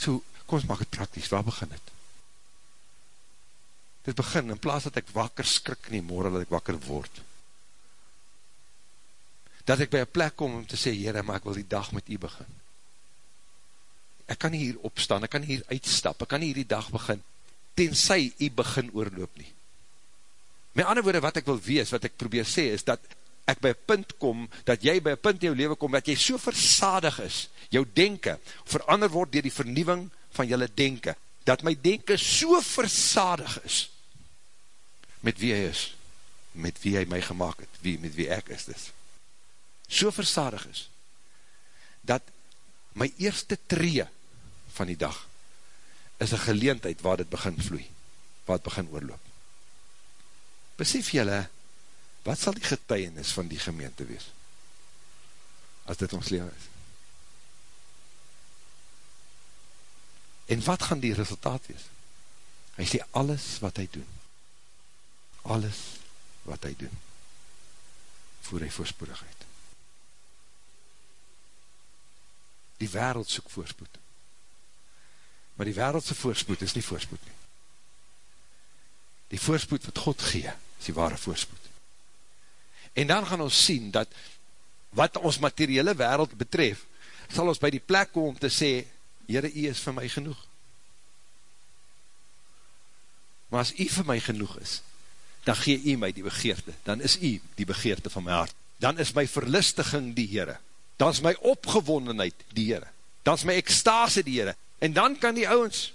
So, kom ons maak het praktisch, waar begin het? Dit begin, in plaas dat ek wakker skrik in die morgen, dat ek wakker word. Dat ek by een plek kom om te sê, Heere, maar ek wil die dag met u begin. Ek kan hier opstaan, ek kan hier uitstap, ek kan hier die dag begin, tenzij u begin oorloop nie. Met ander woorde, wat ek wil wees, wat ek probeer sê, is dat ek by een punt kom, dat jy by een punt in jou leven kom, dat jy so versadig is, jou denken, verander word dier die vernieuwing van jylle denken, dat my denken so versadig is, met wie hy is, met wie hy my gemaakt het, wie, met wie ek is dis, so versadig is, dat my eerste tree van die dag, is een geleentheid waar dit begin vloei, waar het begin oorloop. Besef jylle, wat sal die getuienis van die gemeente wees? As dit ons leven is. En wat gaan die resultaat wees? Hy sê alles wat hy doen, alles wat hy doen, voer hy voorspoedigheid. Die wereld soek voorspoed. Maar die wereldse voorspoed is nie voorspoed nie. Die voorspoed wat God gee, is die ware voorspoed. En dan gaan ons sien dat wat ons materiële wereld betref, sal ons by die plek kom om te sê, Heere, u is vir my genoeg. Maar as u vir my genoeg is, dan gee u my die begeerte, dan is u die begeerte van my hart. Dan is my verlistiging die Heere. Dan is my opgewondenheid die Heere. Dan is my ekstase die Heere. En dan kan die ouwens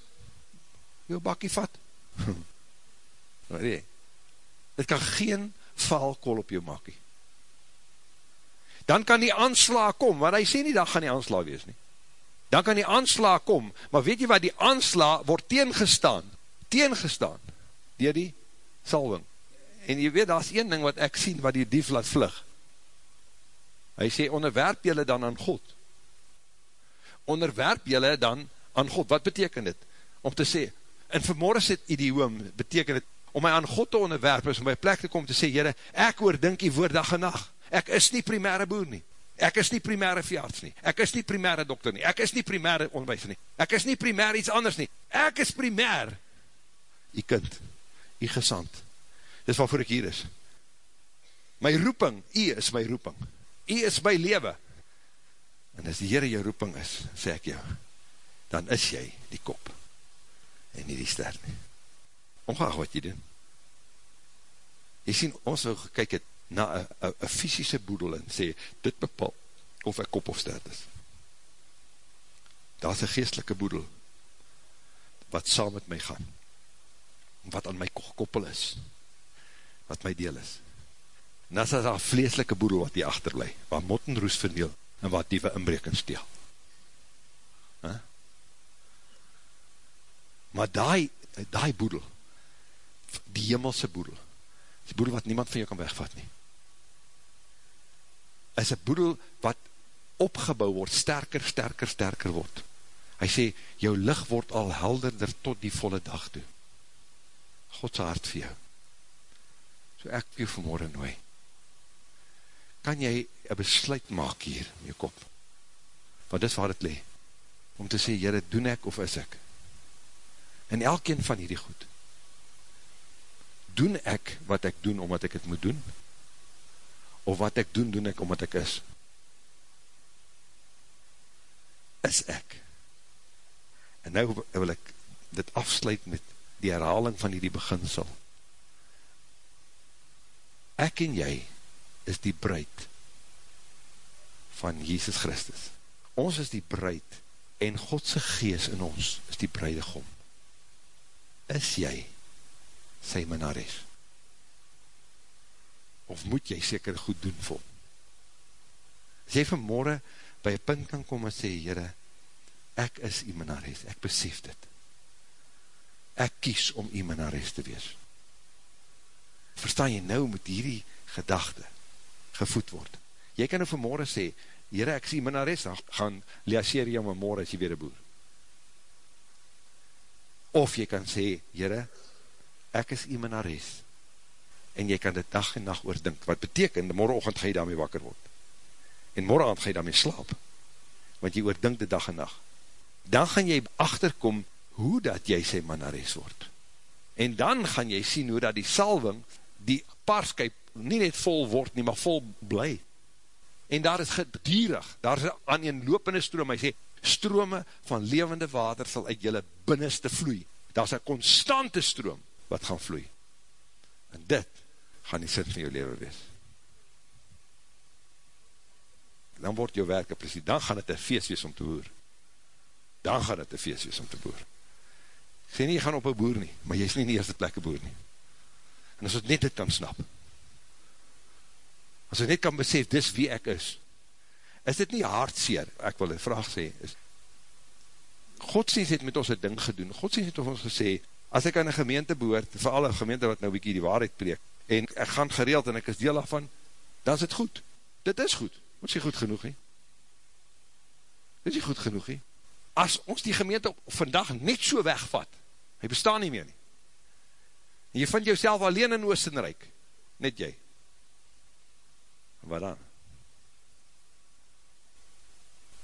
jou bakkie vat. Nee, dit kan geen valkol op jou makkie. Dan kan die aansla kom, want hy sê nie, dan gaan die aansla wees nie. Dan kan die aansla kom, maar weet jy wat, die aansla word teengestaan, teengestaan, dier die salwing. En jy weet, daar is een ding wat ek sien, wat die dief laat vlug. Hy sê, onderwerp jylle dan aan God. Onderwerp jylle dan aan God. Wat beteken dit? Om te sê, en vanmorgen sê idioom, beteken dit, om my aan God te onderwerp is, om by plek te kom te sê, Heere, ek oordink die woord dag en nacht. Ek is nie primaire boer nie. Ek is nie primaire veearts nie. Ek is nie primaire dokter nie. Ek is nie primaire onderwijs nie. Ek is nie primaire iets anders nie. Ek is primair die kind, die gezand. Dis waarvoor ek hier is. My roeping, jy is my roeping. Jy is my leven. En as die Heere jou roeping is, sê ek jou, dan is jy die kop en nie die ster nie ongeag wat jy doen. Jy sien, ons wil gekyk het na een fysische boedel en sê, dit bepaal of ek kop of stert is. Daar is een geestelike boedel wat saam met my gaan, wat aan my gekoppel is, wat my deel is. En as daar vleeslike boedel wat die achterblij, waar mot en roes verneel, en wat diewe inbreek en steel. Huh? Maar daai, daai boedel, die hemelse boedel, die boedel wat niemand van jou kan wegvat nie, is een boedel wat opgebouw word, sterker, sterker, sterker word. Hy sê, jou licht word al helderder tot die volle dag toe. Godse hart vir jou. So ek vir jou vanmorgen nooi. Kan jy een besluit maak hier in jou kop? Want dis waar het lee. Om te sê, jyre, doen ek of is ek? En elkeen van hierdie goed doen ek wat ek doen omdat ek het moet doen? Of wat ek doen, doen ek omdat ek is? Is ek? En nou wil ek dit afsluit met die herhaling van die beginsel. Ek en jy is die bruid van Jesus Christus. Ons is die bruid en Godse gees in ons is die bruidegom. Is jy sy minares? Of moet jy seker goed doen vir hom? As jy vanmorgen by een punt kan kom en sê, Heere, ek is die minares, ek besef dit. ek kies om u minares te wees. Verstaan jy nou met hierdie gedachte gevoed word? Jy kan nou vanmorgen sê, Heere, ek sê minares, dan gaan liaseer jy om morgen as jy weer een boer. Of jy kan sê, Heere, ek is u minares, en jy kan dit dag en nacht oordink, wat beteken, morgenochtend ga jy daarmee wakker word, en morgenochtend ga jy daarmee slaap, want jy oordink dit dag en nacht, dan gaan jy achterkom, hoe dat jy sy manares word, en dan gaan jy sien, hoe dat die salving, die paarskuip, nie net vol word nie, maar vol bly, en daar is gedierig, daar is een lopende stroom, hy sê, strome van levende water sal uit jylle binneste vloei, daar is een constante stroom, wat gaan vloei, en dit gaan die sin van jou leven wees. Dan word jou werk een precies, dan gaan het een feest wees om te boer. Dan gaan het een feest wees om te boer. Ek sê nie, jy gaan op een boer nie, maar jy is nie in die eerste plek een boer nie. En as het net dit kan snap, as het net kan besef, dis wie ek is, is dit nie hartseer, ek wil een vraag sê, is, Godsdienst het met ons een ding gedoen, Godsdienst het ons gesê, as ek aan een gemeente behoort, vooral een gemeente wat nou bykie die waarheid preek, en ek gaan gereeld en ek is deel daarvan, dan is het goed. Dit is goed. Moet jy goed genoeg hee? Dit is goed genoeg hee? As ons die gemeente vandag net so wegvat, hy bestaan nie meer nie. En jy vind jouself alleen in Oostenrijk, net jy. Wat dan?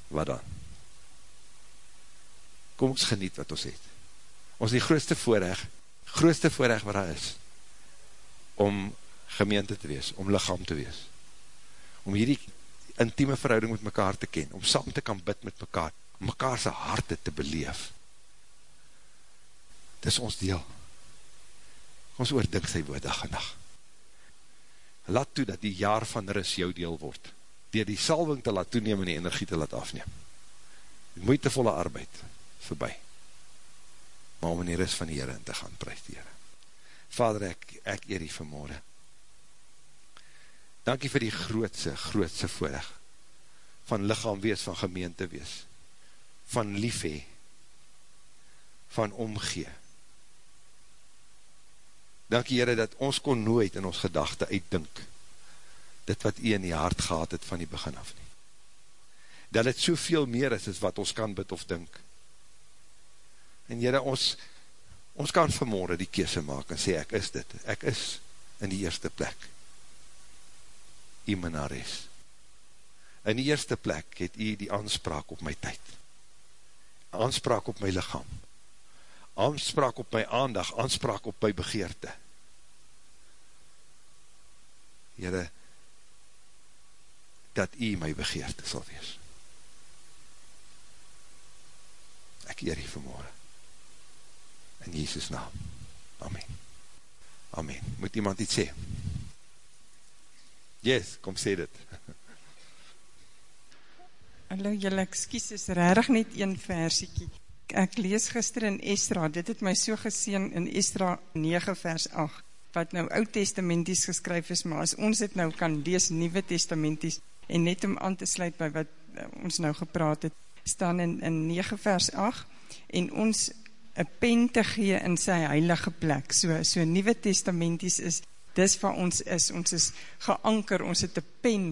Wat dan? Kom ons geniet wat ons het. Ons die grootste voorrecht, grootste voorrecht wat daar is, om gemeente te wees, om lichaam te wees, om hierdie intieme verhouding met mekaar te ken, om saam te kan bid met mekaar, mekaar sy harte te beleef. Dis ons deel. Ons oordink sy woord dag en nacht. Laat toe dat die jaar van ris jou deel word, dier die salving te laat toeneem en die energie te laat afneem. Die moeitevolle arbeid, voorbij. Maar om in die ris van die Heere in te gaan, prijs die Heere. Vader, ek, ek eer die vanmorgen. Dankie vir die grootse, grootse voorrecht van lichaam wees, van gemeente wees, van liefhe, van omgee. Dankie Heere, dat ons kon nooit in ons gedachte uitdink, dit wat u in die hart gehad het van die begin af nie. Dat het soveel meer is, is wat ons kan bid of dink. En Heere, ons, ons kan vanmorgen die kese maak en sê, ek is dit, ek is in die eerste plek, Imenares. In die eerste plek het hy die aanspraak op my tyd, aanspraak op my lichaam, aanspraak op my aandag, aanspraak op my begeerte. Heere, dat hy my begeerte sal wees. Ek eer hy vanmorgen in Jesus naam. Amen. Amen. Moet iemand iets sê? Yes, kom sê dit.
Hallo julle, excuse, is rarig net een versiekie. Ek lees gister in Esra, dit het my so geseen in Esra 9 vers 8, wat nou oud testamenties geskryf is, maar as ons dit nou kan lees, nieuwe testamenties, en net om aan te sluit by wat eh, ons nou gepraat het, staan in, in 9 vers 8, en ons een pen te gee in sy heilige plek. So, so nieuwe testamenties is, dis wat ons is, ons is geanker, ons het een pen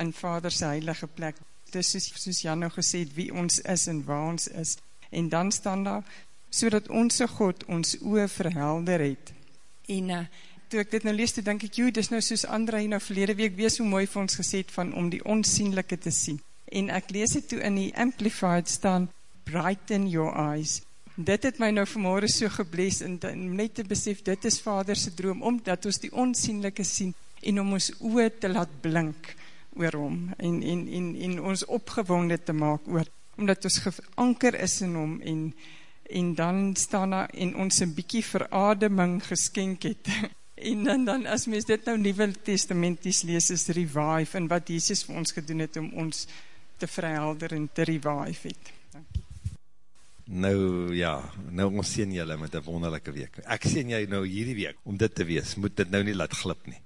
in vader sy heilige plek. Dis soos, soos Jan nou gesê het, wie ons is en waar ons is. En dan staan daar, so dat onze God ons oe verhelder het. En uh, toe ek dit nou lees, toe denk ek, joe, dis nou soos André nou verlede week wees hoe mooi vir ons gesê het, van om die onsienlijke te sien. En ek lees het toe in die Amplified staan, brighten your eyes, dit het my nou vanmorgen so gebles en net te besef, dit is vaderse droom, omdat ons die onsienlijke sien en om ons oor te laat blink oor hom en, en, en, en ons opgewonde te maak oor, omdat ons geanker is in hom en, en dan staan daar en ons een bykie verademing geskenk het en dan, dan as mens dit nou nieuwe testamenties lees is revive en wat Jesus vir ons gedoen het om ons te vryhelder en te revive het. Dankie.
Nou ja, nou ons sien julle met 'n wonderlike week. Ek sien jy nou hierdie week om dit te wees. Moet dit nou nie laat glip nie.